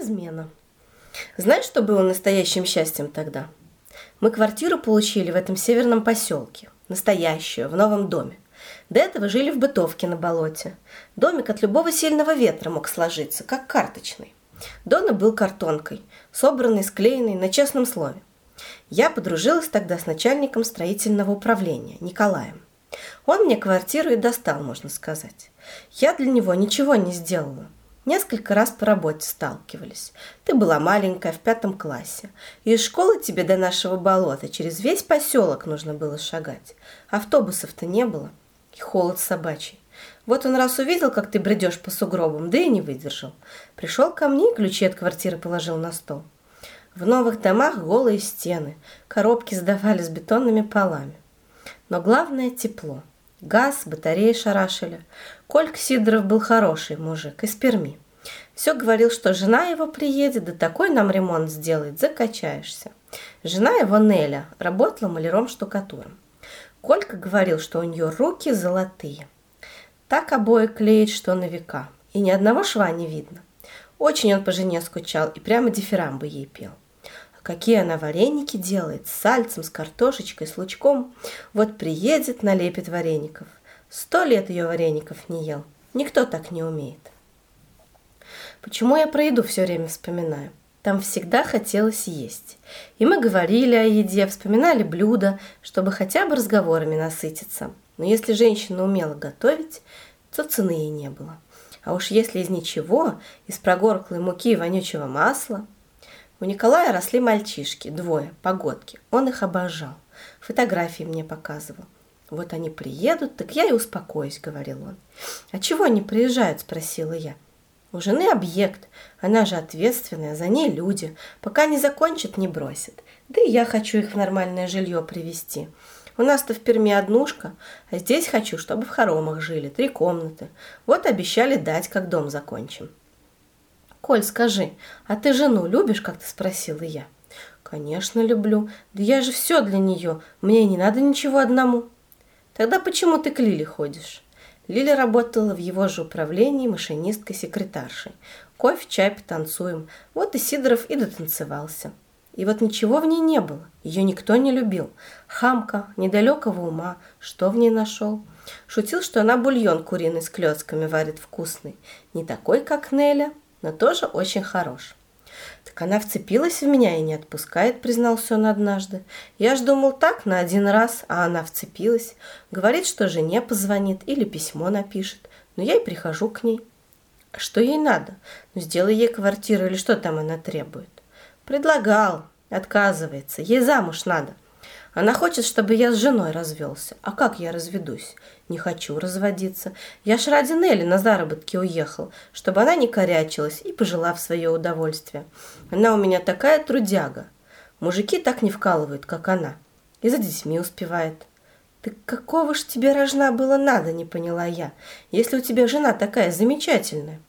Измена. Знаешь, что было настоящим счастьем тогда? Мы квартиру получили в этом северном поселке. Настоящую, в новом доме. До этого жили в бытовке на болоте. Домик от любого сильного ветра мог сложиться, как карточный. Дона был картонкой, собранный, склеенный на честном слове. Я подружилась тогда с начальником строительного управления Николаем. Он мне квартиру и достал, можно сказать. Я для него ничего не сделала. Несколько раз по работе сталкивались. Ты была маленькая, в пятом классе. И из школы тебе до нашего болота через весь поселок нужно было шагать. Автобусов-то не было. И холод собачий. Вот он раз увидел, как ты бредешь по сугробам, да и не выдержал. Пришел ко мне и ключи от квартиры положил на стол. В новых домах голые стены, коробки сдавали с бетонными полами. Но главное – тепло. Газ, батареи шарашили. Колька Сидоров был хороший мужик, из Перми. Все говорил, что жена его приедет, да такой нам ремонт сделает, закачаешься. Жена его, Неля, работала маляром-штукатуром. Колька говорил, что у нее руки золотые. Так обои клеит, что на века. И ни одного шва не видно. Очень он по жене скучал и прямо дифирамбы ей пел. Какие она вареники делает, с сальцем, с картошечкой, с лучком. Вот приедет, налепит вареников. Сто лет ее вареников не ел. Никто так не умеет. Почему я про еду все время вспоминаю? Там всегда хотелось есть. И мы говорили о еде, вспоминали блюда, чтобы хотя бы разговорами насытиться. Но если женщина умела готовить, то цены ей не было. А уж если из ничего, из прогорклой муки и вонючего масла. У Николая росли мальчишки, двое, погодки. Он их обожал. Фотографии мне показывал. Вот они приедут, так я и успокоюсь, говорил он. А чего они приезжают, спросила я. У жены объект, она же ответственная, за ней люди. Пока не закончат, не бросят. Да и я хочу их в нормальное жилье привести. У нас-то в Перми однушка, а здесь хочу, чтобы в хоромах жили, три комнаты. Вот обещали дать, как дом закончим. Коль, скажи, а ты жену любишь, как ты спросила я? Конечно, люблю. Да я же все для нее. Мне не надо ничего одному. Тогда почему ты к Лиле ходишь? Лиля работала в его же управлении машинисткой-секретаршей. Кофе, чай, потанцуем. Вот и Сидоров и дотанцевался. И вот ничего в ней не было. Ее никто не любил. Хамка, недалекого ума. Что в ней нашел? Шутил, что она бульон куриный с клетками варит вкусный. Не такой, как Неля, но тоже очень хорош. Так она вцепилась в меня и не отпускает, признался он однажды. Я ж думал так, на один раз, а она вцепилась. Говорит, что жене позвонит или письмо напишет. Но я и прихожу к ней. Что ей надо? Ну, сделай ей квартиру или что там она требует. Предлагал, отказывается. Ей замуж надо. Она хочет, чтобы я с женой развелся. А как я разведусь? Не хочу разводиться. Я ж ради Нелли на заработки уехал, чтобы она не корячилась и пожила в свое удовольствие. Она у меня такая трудяга. Мужики так не вкалывают, как она. И за детьми успевает. «Так какого ж тебе рожна было надо?» – не поняла я. «Если у тебя жена такая замечательная».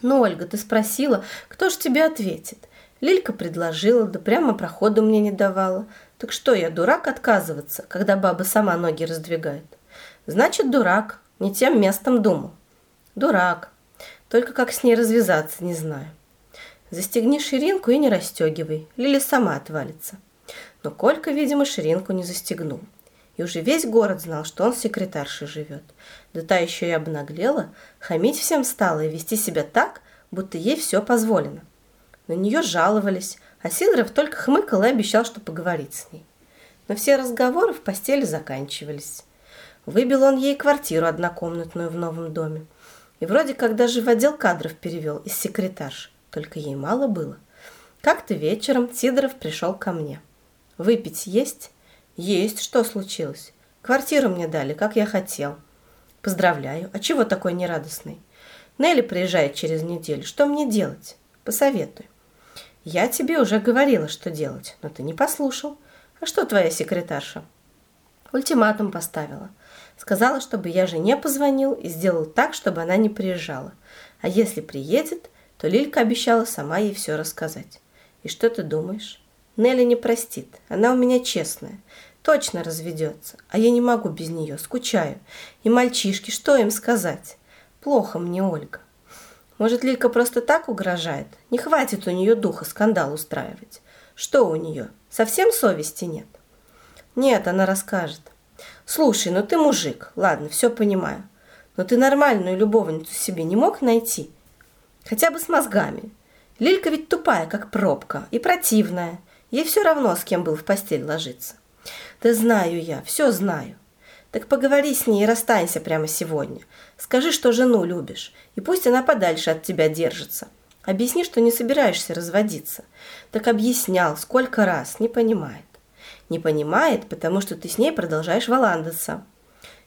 «Ну, Ольга, ты спросила, кто ж тебе ответит?» Лилька предложила, да прямо проходу мне не давала. Так что я, дурак, отказываться, когда баба сама ноги раздвигает? Значит, дурак, не тем местом думал. Дурак. Только как с ней развязаться, не знаю. Застегни ширинку и не расстегивай, Лиля сама отвалится. Но Колька, видимо, ширинку не застегнул. И уже весь город знал, что он секретаршей живет. Да та еще и обнаглела, хамить всем стала и вести себя так, будто ей все позволено. На нее жаловались, а Сидоров только хмыкал и обещал, что поговорит с ней. Но все разговоры в постели заканчивались. Выбил он ей квартиру однокомнатную в новом доме. И вроде как даже в отдел кадров перевел из секретарш. Только ей мало было. Как-то вечером Сидоров пришел ко мне. «Выпить есть?» «Есть. Что случилось?» «Квартиру мне дали, как я хотел». «Поздравляю. А чего такой нерадостный?» «Нелли приезжает через неделю. Что мне делать?» «Посоветуй». Я тебе уже говорила, что делать, но ты не послушал. А что твоя секретарша? Ультиматум поставила. Сказала, чтобы я жене позвонил и сделал так, чтобы она не приезжала. А если приедет, то Лилька обещала сама ей все рассказать. И что ты думаешь? Нелли не простит. Она у меня честная. Точно разведется. А я не могу без нее. Скучаю. И мальчишки, что им сказать? Плохо мне, Ольга. Может, Лилька просто так угрожает? Не хватит у нее духа скандал устраивать. Что у нее? Совсем совести нет? Нет, она расскажет. Слушай, ну ты мужик, ладно, все понимаю. Но ты нормальную любовницу себе не мог найти? Хотя бы с мозгами. Лилька ведь тупая, как пробка, и противная. Ей все равно, с кем был в постель ложиться. Да знаю я, все знаю. Так поговори с ней и расстанься прямо сегодня. Скажи, что жену любишь, и пусть она подальше от тебя держится. Объясни, что не собираешься разводиться. Так объяснял, сколько раз, не понимает. Не понимает, потому что ты с ней продолжаешь валандаться.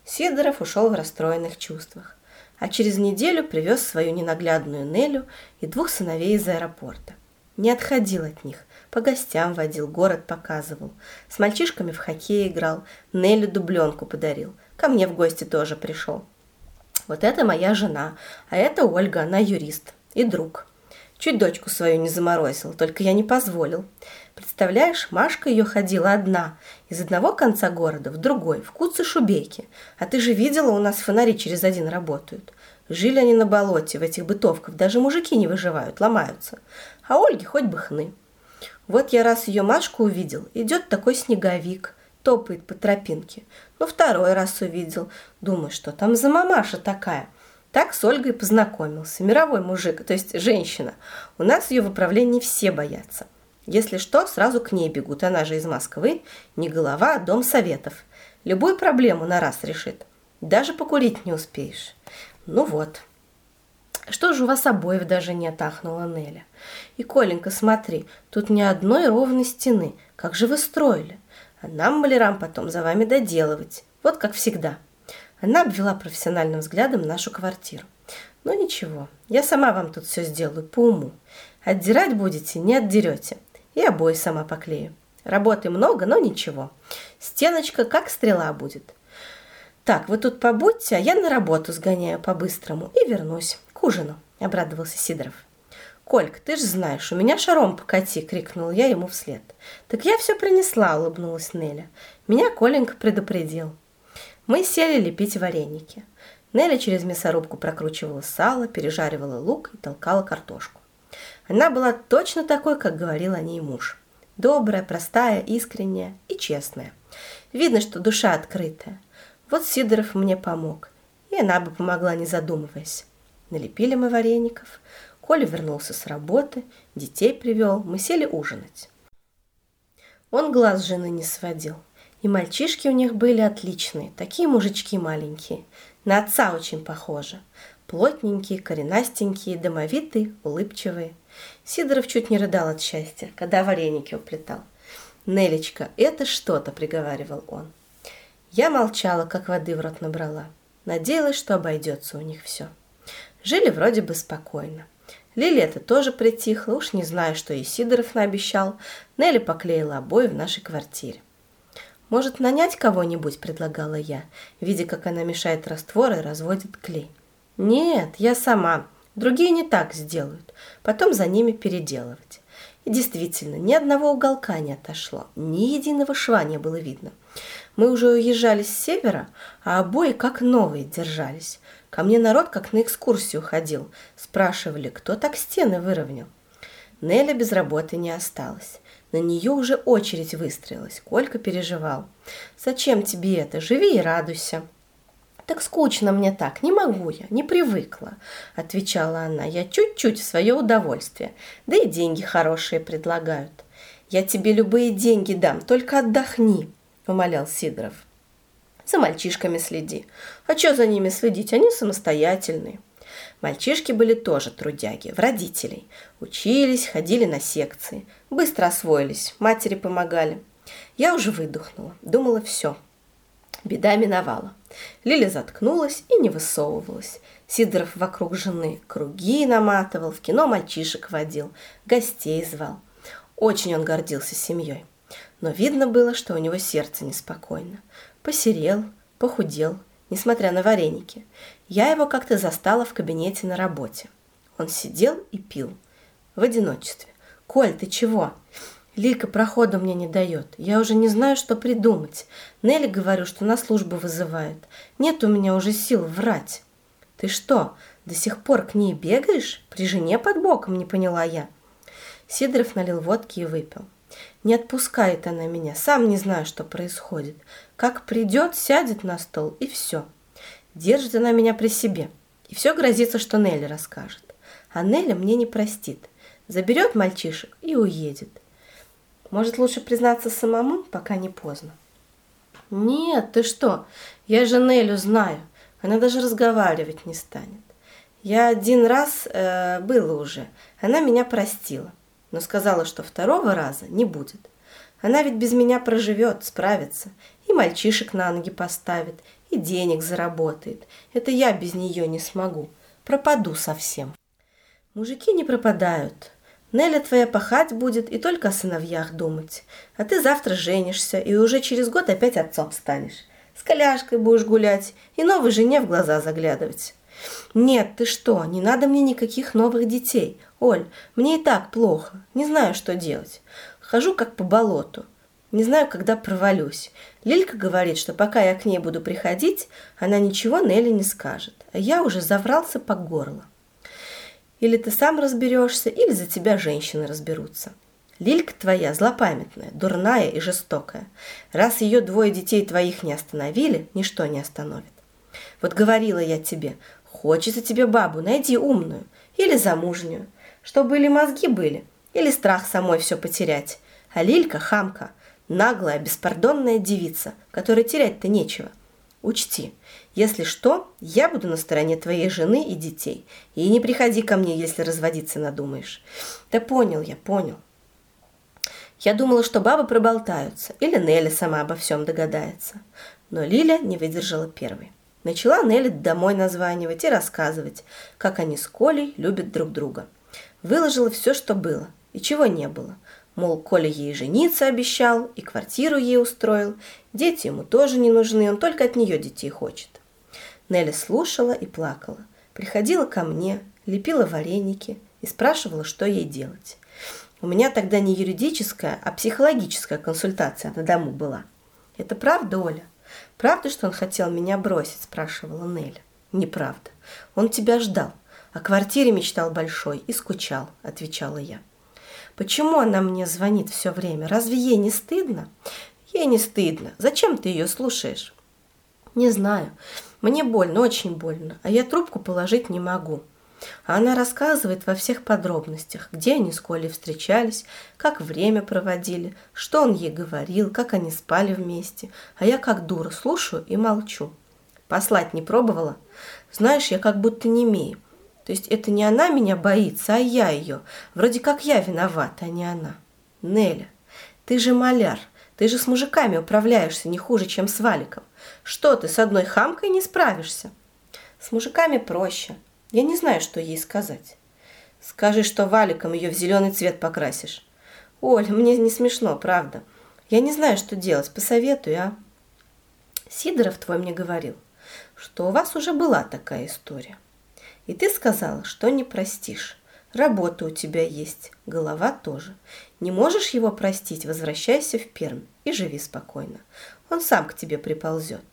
Сидоров ушел в расстроенных чувствах, а через неделю привез свою ненаглядную Нелю и двух сыновей из аэропорта. Не отходил от них, по гостям водил, город показывал. С мальчишками в хоккей играл, Нелю дубленку подарил. Ко мне в гости тоже пришел. Вот это моя жена, а это Ольга, она юрист и друг. Чуть дочку свою не заморозил, только я не позволил. Представляешь, Машка ее ходила одна, из одного конца города в другой, в куце шубейки. А ты же видела, у нас фонари через один работают. Жили они на болоте, в этих бытовках, даже мужики не выживают, ломаются. А Ольге хоть бы хны. Вот я раз ее Машку увидел, идет такой снеговик, топает по тропинке. Ну, второй раз увидел, думаю, что там за мамаша такая – так с Ольгой познакомился. Мировой мужик, то есть женщина. У нас ее в управлении все боятся. Если что, сразу к ней бегут. Она же из Москвы. Не голова, а дом советов. Любую проблему на раз решит. Даже покурить не успеешь. Ну вот. Что же у вас обоев даже не отахнула Неля? И, Коленька, смотри, тут ни одной ровной стены. Как же вы строили? А нам, малярам, потом за вами доделывать. Вот как всегда. Она обвела профессиональным взглядом нашу квартиру. Ну ничего, я сама вам тут все сделаю по уму. Отдирать будете, не отдерете. И обои сама поклею. Работы много, но ничего. Стеночка как стрела будет. Так, вы тут побудьте, а я на работу сгоняю по-быстрому и вернусь ужину, обрадовался Сидоров. «Кольк, ты ж знаешь, у меня шаром покати!» — крикнул я ему вслед. «Так я все принесла!» — улыбнулась Неля. Меня Коленька предупредил. Мы сели лепить вареники. Нелли через мясорубку прокручивала сало, пережаривала лук и толкала картошку. Она была точно такой, как говорил о ней муж. Добрая, простая, искренняя и честная. Видно, что душа открытая. Вот Сидоров мне помог, и она бы помогла, не задумываясь. Налепили мы вареников. Коля вернулся с работы, детей привел, мы сели ужинать. Он глаз жены не сводил – и мальчишки у них были отличные, такие мужички маленькие. На отца очень похожи. Плотненькие, коренастенькие, домовитые, улыбчивые. Сидоров чуть не рыдал от счастья, когда вареники уплетал. «Нелечка, это что-то», — приговаривал он. Я молчала, как воды в рот набрала. Надеялась, что обойдется у них все. Жили вроде бы спокойно. Лилия-то тоже притихла, уж не знаю, что и Сидоров наобещал. Нелли поклеила обои в нашей квартире. «Может, нанять кого-нибудь?» – предлагала я, видя, как она мешает раствор и разводит клей. «Нет, я сама. Другие не так сделают. Потом за ними переделывать». И действительно, ни одного уголка не отошло, ни единого шва не было видно. Мы уже уезжали с севера, а обои как новые держались. Ко мне народ как на экскурсию ходил. Спрашивали, кто так стены выровнял. Неля без работы не осталась. На нее уже очередь выстроилась. Колька переживал. «Зачем тебе это? Живи и радуйся». «Так скучно мне так, не могу я, не привыкла», — отвечала она. «Я чуть-чуть в свое удовольствие, да и деньги хорошие предлагают». «Я тебе любые деньги дам, только отдохни», — умолял Сидоров. «За мальчишками следи. А что за ними следить? Они самостоятельные». Мальчишки были тоже трудяги, в родителей. Учились, ходили на секции. Быстро освоились, матери помогали. Я уже выдохнула, думала все. Беда миновала. Лиля заткнулась и не высовывалась. Сидоров вокруг жены круги наматывал, в кино мальчишек водил, гостей звал. Очень он гордился семьей. Но видно было, что у него сердце неспокойно. Посерел, похудел, несмотря на вареники. Я его как-то застала в кабинете на работе. Он сидел и пил. В одиночестве. «Коль, ты чего?» Лика прохода мне не дает. Я уже не знаю, что придумать. Нелли говорю, что на службу вызывает. Нет у меня уже сил врать. Ты что, До сих пор к ней бегаешь? При жене под боком, не поняла я. Сидоров налил водки и выпил. Не отпускает она меня, сам не знаю, что происходит. Как придет, сядет на стол и все. Держит она меня при себе. И все грозится, что Нелли расскажет. А Нелли мне не простит. Заберет мальчишек и уедет. Может, лучше признаться самому, пока не поздно? Нет, ты что? Я же Нелю знаю. Она даже разговаривать не станет. Я один раз э, было уже. Она меня простила, но сказала, что второго раза не будет. Она ведь без меня проживет, справится, и мальчишек на ноги поставит, и денег заработает. Это я без нее не смогу. Пропаду совсем. Мужики не пропадают. Неля твоя пахать будет и только о сыновьях думать. А ты завтра женишься и уже через год опять отцом станешь. С коляшкой будешь гулять и новой жене в глаза заглядывать. Нет, ты что, не надо мне никаких новых детей. Оль, мне и так плохо, не знаю, что делать. Хожу как по болоту. Не знаю, когда провалюсь. Лилька говорит, что пока я к ней буду приходить, она ничего Нелли не скажет. А я уже заврался по горло. Или ты сам разберешься, или за тебя женщины разберутся. Лилька твоя злопамятная, дурная и жестокая. Раз ее двое детей твоих не остановили, ничто не остановит. Вот говорила я тебе, хочется тебе бабу, найди умную или замужнюю, чтобы или мозги были, или страх самой все потерять. А Лилька – хамка, наглая, беспардонная девица, которой терять-то нечего. Учти, если что, я буду на стороне твоей жены и детей. И не приходи ко мне, если разводиться надумаешь. Да понял я, понял. Я думала, что бабы проболтаются, или Нелли сама обо всем догадается. Но Лиля не выдержала первой. Начала Нелли домой названивать и рассказывать, как они с Колей любят друг друга. Выложила все, что было и чего не было. Мол, Коля ей жениться обещал и квартиру ей устроил. Дети ему тоже не нужны, он только от нее детей хочет. Нелли слушала и плакала. Приходила ко мне, лепила вареники и спрашивала, что ей делать. У меня тогда не юридическая, а психологическая консультация на дому была. Это правда, Оля? Правда, что он хотел меня бросить, спрашивала Нелли. Неправда. Он тебя ждал. О квартире мечтал большой и скучал, отвечала я. Почему она мне звонит все время? Разве ей не стыдно? Ей не стыдно. Зачем ты ее слушаешь? Не знаю. Мне больно, очень больно, а я трубку положить не могу. Она рассказывает во всех подробностях, где они с Колей встречались, как время проводили, что он ей говорил, как они спали вместе. А я как дура слушаю и молчу. Послать не пробовала? Знаешь, я как будто не имею. То есть это не она меня боится, а я ее. Вроде как я виновата, а не она. Неля, ты же маляр. Ты же с мужиками управляешься не хуже, чем с Валиком. Что ты с одной хамкой не справишься? С мужиками проще. Я не знаю, что ей сказать. Скажи, что валиком ее в зеленый цвет покрасишь. Оль, мне не смешно, правда. Я не знаю, что делать. Посоветуй, а? Сидоров твой мне говорил, что у вас уже была такая история. И ты сказала, что не простишь. Работа у тебя есть, голова тоже. Не можешь его простить, возвращайся в Пермь и живи спокойно. Он сам к тебе приползет.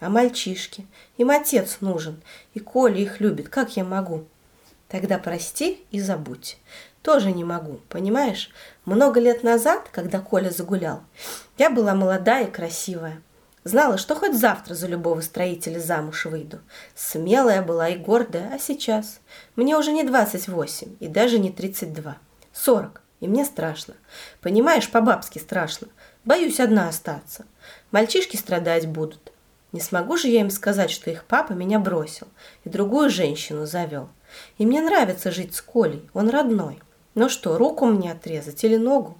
А мальчишки? Им отец нужен, и Коля их любит. Как я могу? Тогда прости и забудь. Тоже не могу, понимаешь? Много лет назад, когда Коля загулял, я была молодая и красивая. Знала, что хоть завтра за любого строителя замуж выйду. Смелая была и гордая, а сейчас? Мне уже не 28 и даже не 32. 40. И мне страшно. Понимаешь, по-бабски страшно. Боюсь одна остаться. Мальчишки страдать будут. Не смогу же я им сказать, что их папа меня бросил и другую женщину завел. И мне нравится жить с Колей, он родной. Ну что, руку мне отрезать или ногу?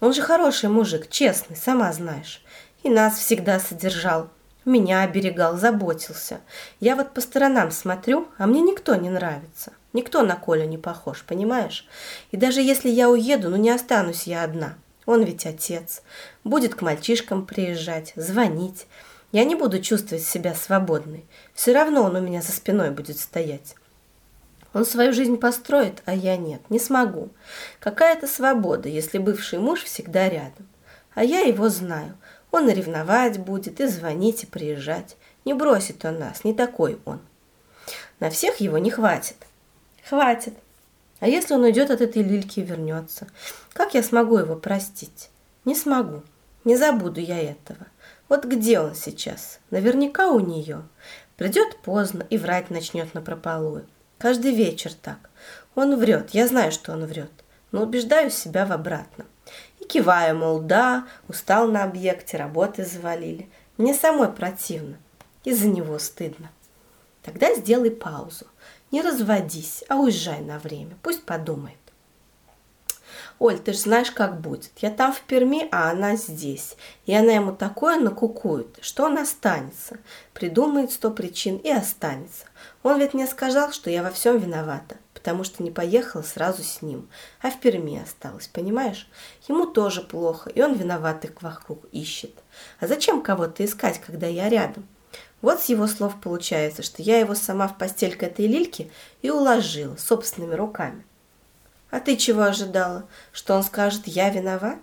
Он же хороший мужик, честный, сама знаешь. И нас всегда содержал. Меня оберегал, заботился. Я вот по сторонам смотрю, а мне никто не нравится. Никто на Колю не похож, понимаешь? И даже если я уеду, ну не останусь я одна. Он ведь отец. Будет к мальчишкам приезжать, звонить. Я не буду чувствовать себя свободной. Все равно он у меня за спиной будет стоять. Он свою жизнь построит, а я нет, не смогу. Какая-то свобода, если бывший муж всегда рядом. А я его знаю. Он и ревновать будет, и звонить, и приезжать. Не бросит он нас, не такой он. На всех его не хватит. Хватит. А если он уйдет от этой лильки и вернется? Как я смогу его простить? Не смогу. Не забуду я этого. Вот где он сейчас? Наверняка у нее. Придет поздно и врать начнет на прополую. Каждый вечер так. Он врет, я знаю, что он врет, но убеждаю себя в обратном. И киваю, мол, да, устал на объекте, работы завалили. Мне самой противно. Из-за него стыдно. Тогда сделай паузу. Не разводись, а уезжай на время. Пусть подумает. Оль, ты же знаешь, как будет. Я там в Перми, а она здесь. И она ему такое накукует, что он останется. Придумает сто причин и останется. Он ведь мне сказал, что я во всем виновата, потому что не поехала сразу с ним, а в Перми осталась, понимаешь? Ему тоже плохо, и он виноватых вокруг ищет. А зачем кого-то искать, когда я рядом? Вот с его слов получается, что я его сама в постель к этой лильке и уложила собственными руками. А ты чего ожидала? Что он скажет «я виноват»?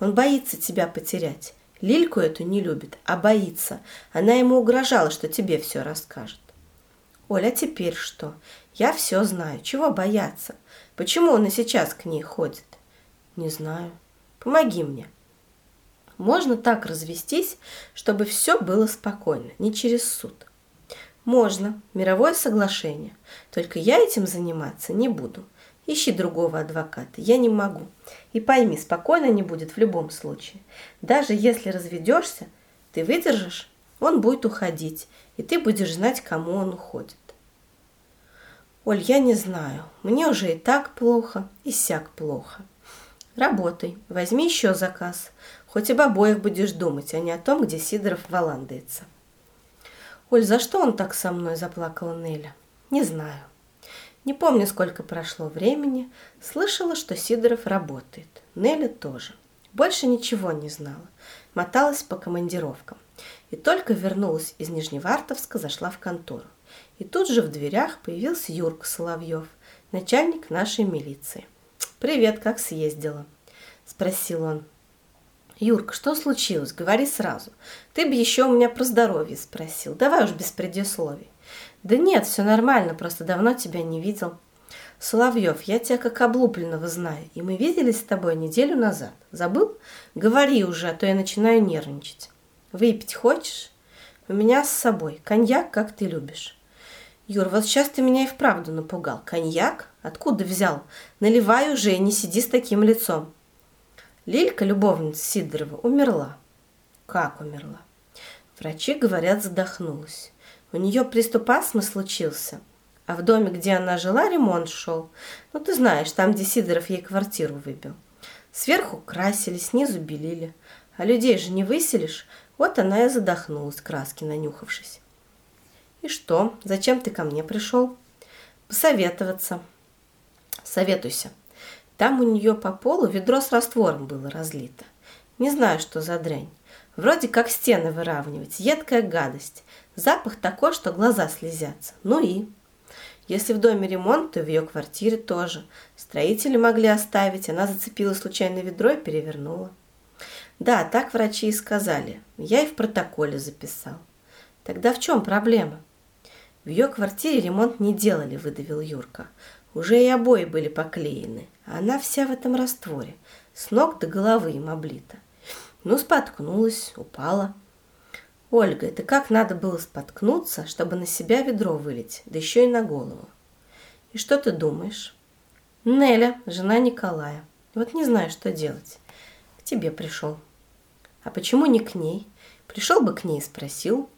Он боится тебя потерять. Лильку эту не любит, а боится. Она ему угрожала, что тебе все расскажет. Оля, а теперь что? Я все знаю. Чего бояться? Почему он и сейчас к ней ходит? Не знаю. Помоги мне. Можно так развестись, чтобы все было спокойно, не через суд. Можно. Мировое соглашение. Только я этим заниматься не буду. Ищи другого адвоката. Я не могу. И пойми, спокойно не будет в любом случае. Даже если разведешься, ты выдержишь, он будет уходить, и ты будешь знать, кому он уходит. Оль, я не знаю. Мне уже и так плохо, и сяк плохо. Работай, возьми еще заказ. Хоть об обоих будешь думать, а не о том, где Сидоров валандается. Оль, за что он так со мной заплакала Неля? Не знаю. Не помню, сколько прошло времени, слышала, что Сидоров работает. Неля тоже. Больше ничего не знала. Моталась по командировкам. И только вернулась из Нижневартовска, зашла в контору. И тут же в дверях появился Юрка Соловьев, начальник нашей милиции. «Привет, как съездила?» – спросил он. «Юрка, что случилось? Говори сразу. Ты бы еще у меня про здоровье спросил. Давай уж без предисловий». Да нет, все нормально, просто давно тебя не видел. Соловьев, я тебя как облупленного знаю, и мы виделись с тобой неделю назад. Забыл? Говори уже, а то я начинаю нервничать. Выпить хочешь? У меня с собой. Коньяк, как ты любишь. Юр, вот сейчас ты меня и вправду напугал. Коньяк? Откуда взял? Наливай уже и не сиди с таким лицом. Лилька, любовница Сидорова, умерла. Как умерла? Врачи говорят, задохнулась. У нее приступ астмы случился, а в доме, где она жила, ремонт шел. Ну, ты знаешь, там, где Сидоров ей квартиру выбил. Сверху красили, снизу белили. А людей же не выселишь. Вот она и задохнулась, краски нанюхавшись. И что? Зачем ты ко мне пришел? Посоветоваться. Советуйся. Там у нее по полу ведро с раствором было разлито. Не знаю, что за дрянь. Вроде как стены выравнивать. Едкая гадость. Запах такой, что глаза слезятся. Ну и... Если в доме ремонт, то в ее квартире тоже. Строители могли оставить, она зацепила случайно ведро и перевернула. Да, так врачи и сказали. Я и в протоколе записал. Тогда в чем проблема? В ее квартире ремонт не делали, выдавил Юрка. Уже и обои были поклеены, а она вся в этом растворе, с ног до головы им облита. Ну, споткнулась, упала. Ольга, это как надо было споткнуться, чтобы на себя ведро вылить, да еще и на голову. И что ты думаешь? Неля, жена Николая. Вот не знаю, что делать. К тебе пришел. А почему не к ней? Пришел бы к ней и спросил.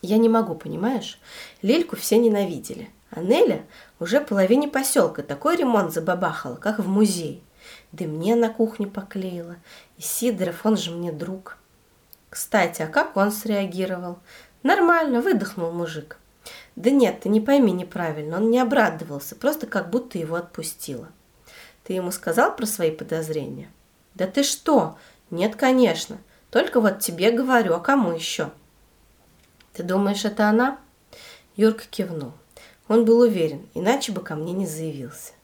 Я не могу, понимаешь? Лельку все ненавидели. А Неля уже половине поселка такой ремонт забабахала, как в музей. Да мне на кухню поклеила. И Сидоров, он же мне друг. Кстати, а как он среагировал? Нормально, выдохнул мужик. Да нет, ты не пойми неправильно, он не обрадовался, просто как будто его отпустила. Ты ему сказал про свои подозрения? Да ты что? Нет, конечно. Только вот тебе говорю, а кому еще? Ты думаешь, это она? Юрка кивнул. Он был уверен, иначе бы ко мне не заявился.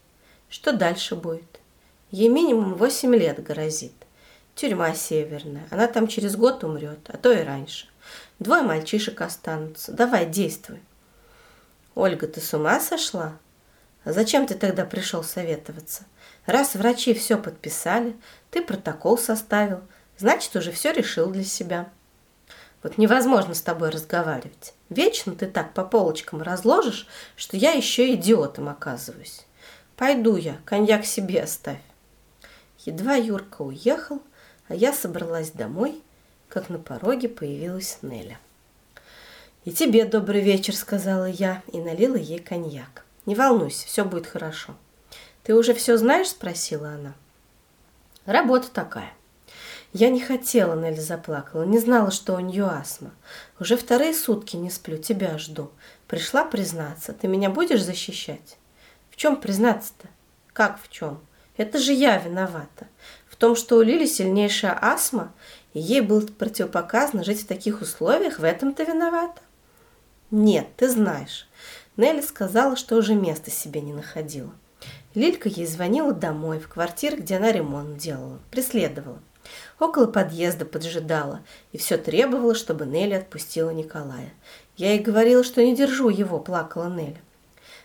Что дальше будет? Ей минимум восемь лет грозит. Тюрьма северная. Она там через год умрет, а то и раньше. Двое мальчишек останутся. Давай, действуй. Ольга, ты с ума сошла? А зачем ты тогда пришел советоваться? Раз врачи все подписали, ты протокол составил, значит, уже все решил для себя. Вот невозможно с тобой разговаривать. Вечно ты так по полочкам разложишь, что я еще идиотом оказываюсь. Пойду я, коньяк себе оставь. Едва Юрка уехал, а я собралась домой, как на пороге появилась Неля. «И тебе добрый вечер», — сказала я и налила ей коньяк. «Не волнуйся, все будет хорошо». «Ты уже все знаешь?» — спросила она. «Работа такая». Я не хотела, Нелли заплакала, не знала, что у нее астма. Уже вторые сутки не сплю, тебя жду. Пришла признаться, ты меня будешь защищать? В чем признаться-то? Как в чем? Это же я виновата. Том, что у Лили сильнейшая астма, и ей было противопоказано жить в таких условиях, в этом ты виновата? Нет, ты знаешь. Нелли сказала, что уже места себе не находила. Лилька ей звонила домой, в квартиру, где она ремонт делала, преследовала. Около подъезда поджидала и все требовала, чтобы Нелли отпустила Николая. Я ей говорила, что не держу его, плакала Нелли.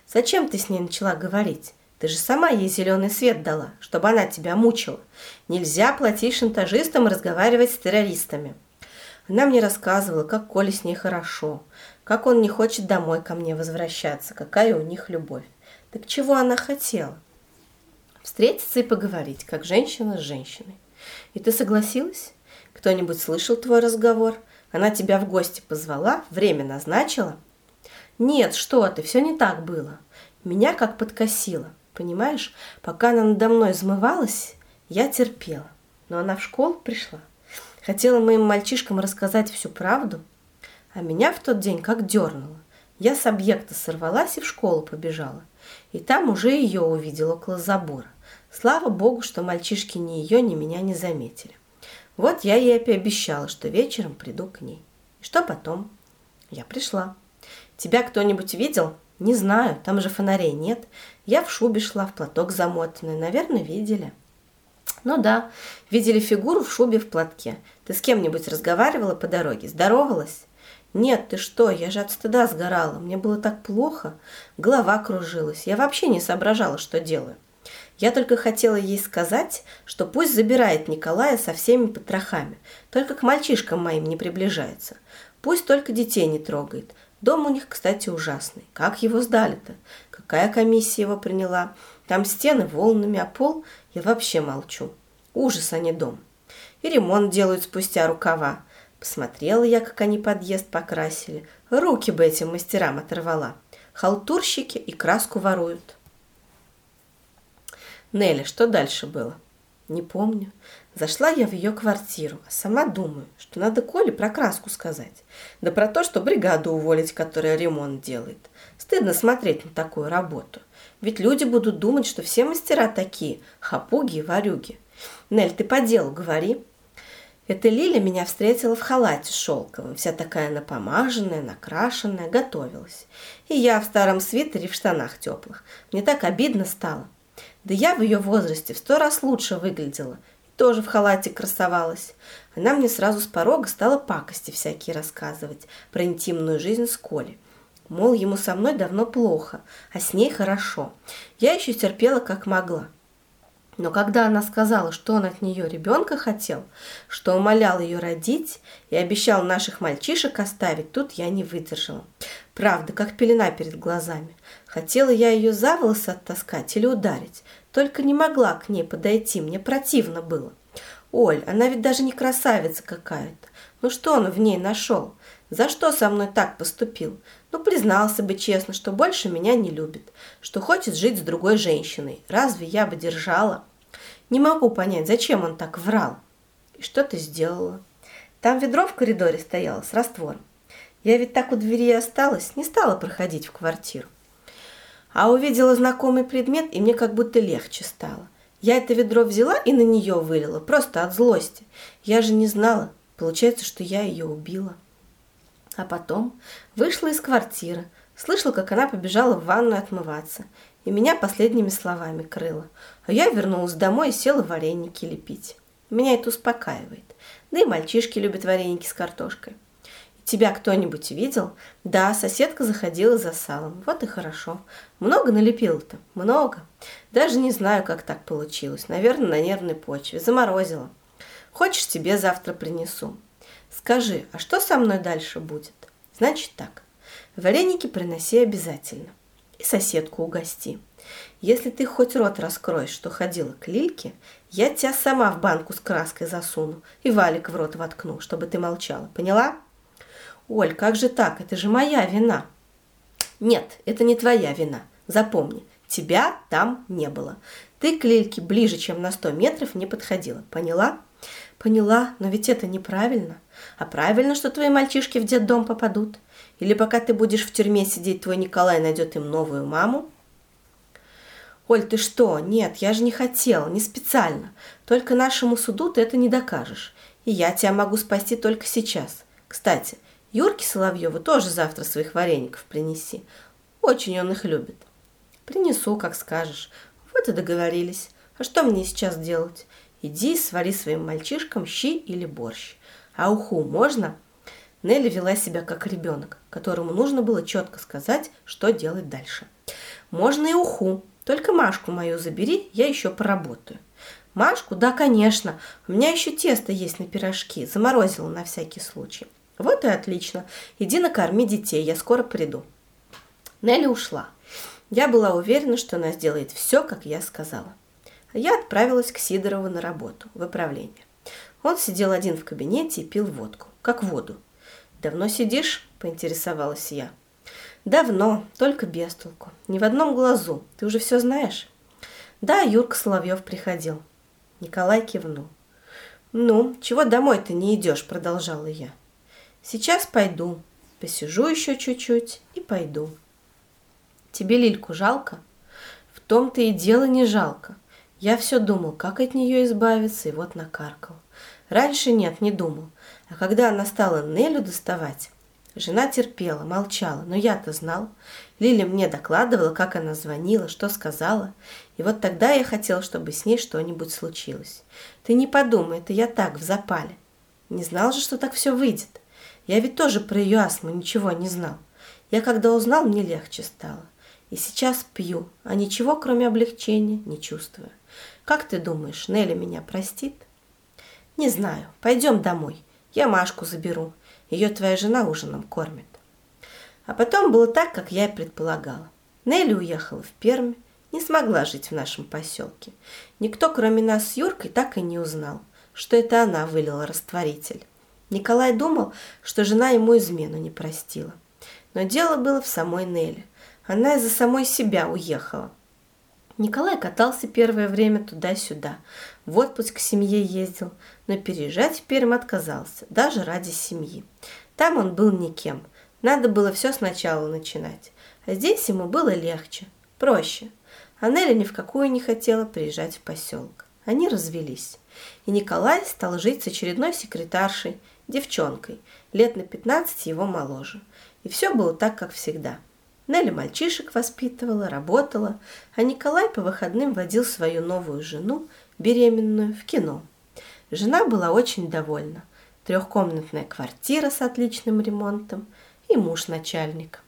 Зачем ты с ней начала говорить? Ты же сама ей зеленый свет дала, чтобы она тебя мучила. Нельзя платить шантажистам и разговаривать с террористами. Она мне рассказывала, как Коле с ней хорошо, как он не хочет домой ко мне возвращаться, какая у них любовь. Так чего она хотела? Встретиться и поговорить, как женщина с женщиной. И ты согласилась? Кто-нибудь слышал твой разговор? Она тебя в гости позвала, время назначила? Нет, что ты, все не так было. Меня как подкосило. Понимаешь, пока она надо мной измывалась, я терпела. Но она в школу пришла. Хотела моим мальчишкам рассказать всю правду, а меня в тот день как дернуло. Я с объекта сорвалась и в школу побежала. И там уже ее увидел около забора. Слава богу, что мальчишки ни ее, ни меня не заметили. Вот я ей пообещала, что вечером приду к ней. И что потом? Я пришла. Тебя кто-нибудь видел? Не знаю, там же фонарей нет. Я в шубе шла, в платок замотанный. Наверное, видели. Ну да, видели фигуру в шубе в платке. Ты с кем-нибудь разговаривала по дороге? Здоровалась? Нет, ты что, я же от стыда сгорала. Мне было так плохо. Голова кружилась. Я вообще не соображала, что делаю. Я только хотела ей сказать, что пусть забирает Николая со всеми потрохами, только к мальчишкам моим не приближается. Пусть только детей не трогает. Дом у них, кстати, ужасный. Как его сдали-то? Какая комиссия его приняла? Там стены волнами, а пол я вообще молчу. Ужас, а не дом. И ремонт делают спустя рукава. Посмотрела я, как они подъезд покрасили. Руки бы этим мастерам оторвала. Халтурщики и краску воруют. Нелли, что дальше было? Не помню. Зашла я в ее квартиру, а сама думаю, что надо Коле про краску сказать. Да про то, что бригаду уволить, которая ремонт делает. Стыдно смотреть на такую работу. Ведь люди будут думать, что все мастера такие, хапуги и варюги. Нель, ты по делу говори. Эта Лиля меня встретила в халате шелковом, вся такая напомаженная, накрашенная, готовилась. И я в старом свитере в штанах теплых. Мне так обидно стало. Да я в ее возрасте в сто раз лучше выглядела. Тоже в халате красовалась. Она мне сразу с порога стала пакости всякие рассказывать про интимную жизнь с Колей. Мол, ему со мной давно плохо, а с ней хорошо. Я еще терпела как могла. Но когда она сказала, что он от нее ребенка хотел, что умолял ее родить и обещал наших мальчишек оставить, тут я не выдержала. Правда, как пелена перед глазами. Хотела я ее за волосы оттаскать или ударить, только не могла к ней подойти, мне противно было. Оль, она ведь даже не красавица какая-то. Ну что он в ней нашел? За что со мной так поступил? Ну, признался бы честно, что больше меня не любит, что хочет жить с другой женщиной. Разве я бы держала? Не могу понять, зачем он так врал. И что ты сделала? Там ведро в коридоре стояло с раствором. Я ведь так у двери осталась, не стала проходить в квартиру. А увидела знакомый предмет, и мне как будто легче стало. Я это ведро взяла и на нее вылила, просто от злости. Я же не знала. Получается, что я ее убила. А потом вышла из квартиры, слышала, как она побежала в ванную отмываться, и меня последними словами крыла. А я вернулась домой и села вареники лепить. Меня это успокаивает. Да и мальчишки любят вареники с картошкой. Тебя кто-нибудь видел? Да, соседка заходила за салом. Вот и хорошо. Много налепила-то? Много. Даже не знаю, как так получилось. Наверное, на нервной почве. Заморозила. Хочешь, тебе завтра принесу. Скажи, а что со мной дальше будет? Значит так. Вареники приноси обязательно. И соседку угости. Если ты хоть рот раскроешь, что ходила к Лильке, я тебя сама в банку с краской засуну и валик в рот воткну, чтобы ты молчала. Поняла? Оль, как же так? Это же моя вина. Нет, это не твоя вина. Запомни, тебя там не было. Ты к Лильке ближе, чем на сто метров не подходила. Поняла? Поняла, но ведь это неправильно. А правильно, что твои мальчишки в детдом попадут. Или пока ты будешь в тюрьме сидеть, твой Николай найдет им новую маму? Оль, ты что? Нет, я же не хотела, не специально. Только нашему суду ты это не докажешь. И я тебя могу спасти только сейчас. Кстати, Юрке Соловьеву тоже завтра своих вареников принеси. Очень он их любит. Принесу, как скажешь. Вот и договорились. А что мне сейчас делать? Иди свари своим мальчишкам щи или борщ. А уху можно? Нелли вела себя как ребенок, которому нужно было четко сказать, что делать дальше. Можно и уху, только Машку мою забери, я еще поработаю. Машку? Да, конечно. У меня еще тесто есть на пирожки. Заморозила на всякий случай. Вот и отлично. Иди накорми детей, я скоро приду. Нелли ушла. Я была уверена, что она сделает все, как я сказала. Я отправилась к Сидорову на работу, в управление. Он сидел один в кабинете и пил водку, как воду. «Давно сидишь?» – поинтересовалась я. Давно, только без толку. Ни в одном глазу. Ты уже все знаешь? Да, Юрка Соловьев приходил. Николай кивнул. Ну, чего домой ты не идешь, продолжала я. Сейчас пойду. Посижу еще чуть-чуть и пойду. Тебе Лильку жалко? В том-то и дело не жалко. Я все думал, как от нее избавиться, и вот накаркал. Раньше нет, не думал. А когда она стала Нелю доставать, Жена терпела, молчала, но я-то знал. Лиля мне докладывала, как она звонила, что сказала. И вот тогда я хотел, чтобы с ней что-нибудь случилось. Ты не подумай, это я так, в запале. Не знал же, что так все выйдет. Я ведь тоже про ее астму ничего не знал. Я когда узнал, мне легче стало. И сейчас пью, а ничего, кроме облегчения, не чувствую. Как ты думаешь, Нелли меня простит? Не знаю. Пойдем домой. Я Машку заберу. Ее твоя жена ужином кормит. А потом было так, как я и предполагала. Нелли уехала в Пермь, не смогла жить в нашем поселке. Никто, кроме нас с Юркой, так и не узнал, что это она вылила растворитель. Николай думал, что жена ему измену не простила. Но дело было в самой Нелли. Она из-за самой себя уехала. Николай катался первое время туда-сюда, в отпуск к семье ездил, но переезжать в Пермь отказался, даже ради семьи. Там он был никем, надо было все сначала начинать. А здесь ему было легче, проще. А Нелли ни в какую не хотела приезжать в поселок. Они развелись. И Николай стал жить с очередной секретаршей, девчонкой, лет на 15 его моложе. И все было так, как всегда. Нелли мальчишек воспитывала, работала, а Николай по выходным водил свою новую жену, беременную, в кино. Жена была очень довольна. Трехкомнатная квартира с отличным ремонтом и муж начальник.